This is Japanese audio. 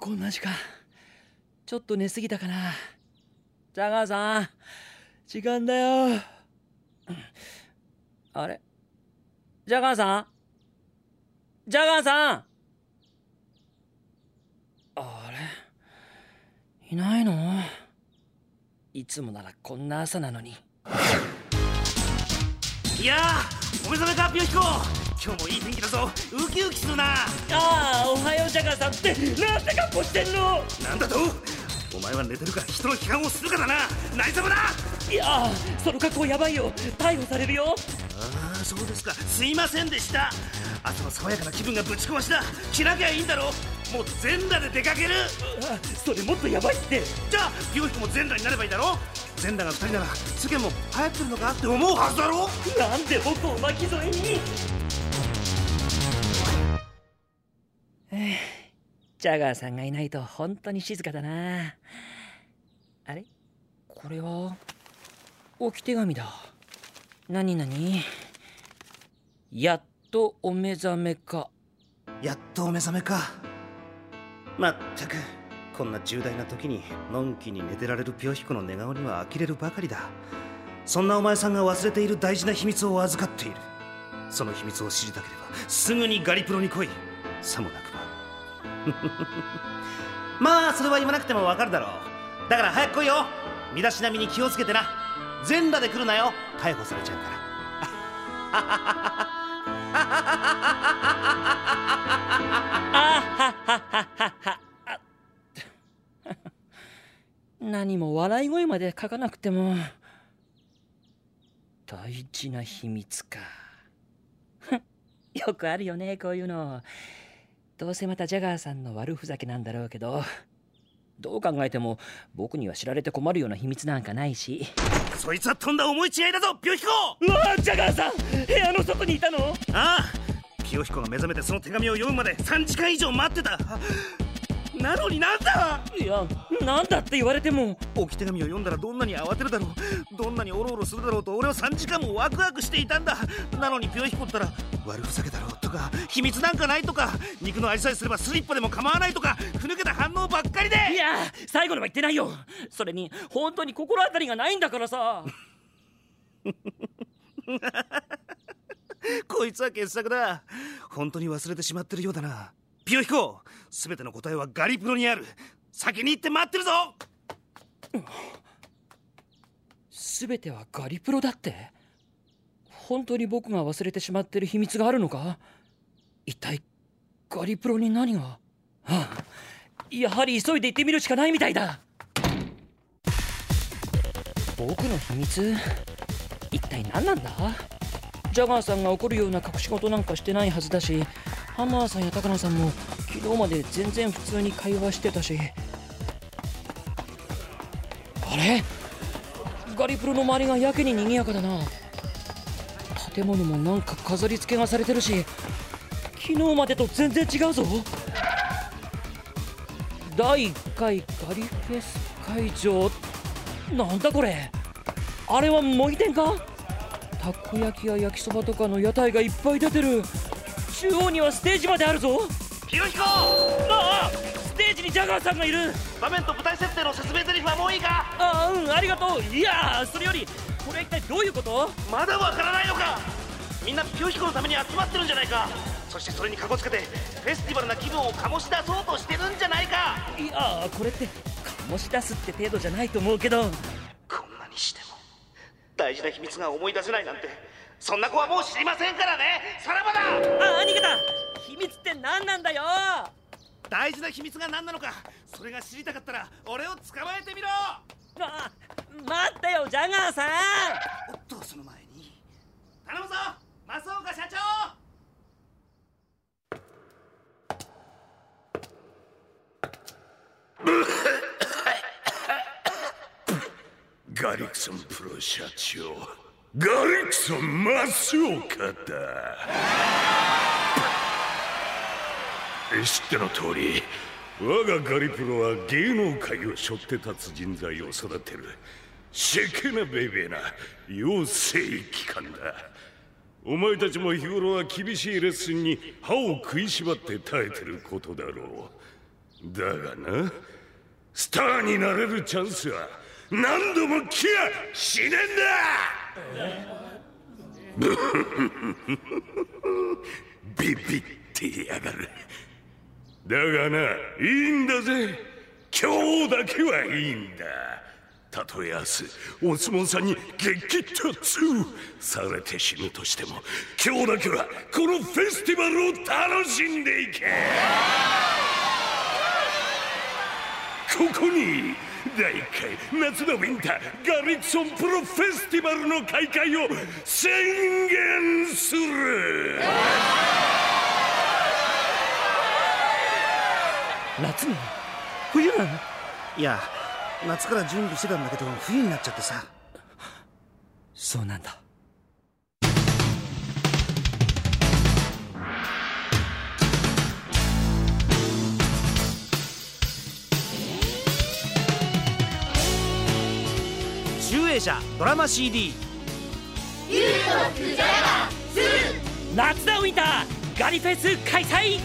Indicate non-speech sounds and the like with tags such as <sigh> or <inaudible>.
こんな時間。ちょっと寝すぎたかな。ジャガーさん時間だよ。あれ？ジャガーさん？ジャガーさん？あれ？いないの？いつもならこんな朝なのに。いやーお目覚めかピヨヒコ。今日もいい天気だぞ。ウキウキするな。ああジャガーさんってなんて格好してんのなんだとお前は寝てるか人の批判をするかだな何様だいやその格好やばいよ逮捕されるよああそうですかすいませんでした朝の爽やかな気分がぶち壊しだ着なきゃいいんだろもう全裸で出かけるそれもっとやばいってじゃあピヨヒコも全裸になればいいだろ全裸が2人なら世間も流行ってるのかって思うはずだろなんで僕を巻き添えにジャガーさんがいないと本当に静かだな。あれ？これは？置き手紙だ。何何？やっとお目覚めか。やっとお目覚めか。まったくこんな重大な時にのんきに寝てられるピヨヒコの寝顔には呆れるばかりだ。そんなお前さんが忘れている大事な秘密を預かっている。その秘密を知りたければすぐにガリプロに来い。さもなく <laughs> まあそれは言わなくてもわかるだろう。だから早く来いよ。身だしなみに気をつけてな。全裸で来るなよ。逮捕されちゃうから。あ <laughs> 何も笑い声まで書かなくても。大事な秘密か。<laughs> よくあるよねこういうの。どうせまたジャガーさんの悪ふざけなんだろうけど。どう考えても僕には知られて困るような秘密なんかないし。そいつはとんだ思い違いだぞピヨヒコ！うわジャガーさん部屋の外にいたの？ああピヨヒコが目覚めてその手紙を読むまで3時間以上待ってたなのになんだ！いやなんだって言われても。置き手紙を読んだらどんなに慌てるだろう。どんなにオロオロするだろうと俺は3時間もワクワクしていたんだ。なのにピヨヒコったら悪ふざけだろうとか秘密なんかないとか肉の味さえすればスリッパでも構わないとかふぬけた反応ばっかりで。いや最後のは言ってないよ。それに本当に心当たりがないんだからさ。<laughs> こいつは傑作だ。本当に忘れてしまってるようだなピヨヒコ全ての答えはガリプロにある。先に行って待ってるぞ。全てはガリプロだって？本当に僕が忘れてしまってる秘密があるのか？一体ガリプロに何が、はあ、やはり急いで行ってみるしかないみたいだ。僕の秘密？一体何なんだ？ジャガーさんが怒るような隠し事なんかしてないはずだしハマーさんや高野さんも昨日まで全然普通に会話してたし。あれ？ガリプロの周りがやけに賑やかだな。建物もなんか飾り付けがされてるし。昨日までと全然違うぞ。第1回ガリフェス会場。なんだこれ？あれは模擬店か？たこ焼きや焼きそばとかの屋台がいっぱい出てる。中央にはステージまであるぞ。ピヨヒコ！ああステージにジャガーさんがいる。場面と舞台設定の説明台詞はもういいか？ああうんありがとう。いやそれよりこれは一体どういうこと？まだわからないのか！みんなピヨヒコのために集まってるんじゃないか！そしてそれにかこつけてフェスティバルな気分を醸し出そうとしてるんじゃないか！いやこれって醸し出すって程度じゃないと思うけど。こんなにしても大事な秘密が思い出せないなんてそんな子はもう知りませんからね。さらばだ。あ逃げた秘密って何なんだよ。大事な秘密が何なのか。それが知りたかったら俺を捕まえてみろ。あ待ってよジャガーさん。おっとその前に。頼むぞ。増岡社長。ガリクソンプロ社長ガリクソン増岡だ。知っての通り我がガリプロは芸能界を背負って立つ人材を育てる。シェケなベイベーな養成機関だ。お前たちも日頃は厳しいレッスンに歯を食いしばって耐えてることだろう。だがなスターになれるチャンスは何度も来やしねえんだ。ビビってやがる。だがないいんだぜ。今日だけはいいんだ。たとえ明日お相撲さんに激突。されて死ぬとしても今日だけはこのフェスティバルを楽しんでいけ。ここに第1回夏のウィンターガリクソンプロフェスティバルの開会を宣言する。夏なの冬なの？いや夏から準備してたんだけど冬になっちゃってさ。そうなんだ集英社ドラマ CD 夏だウィンターガリフェス開催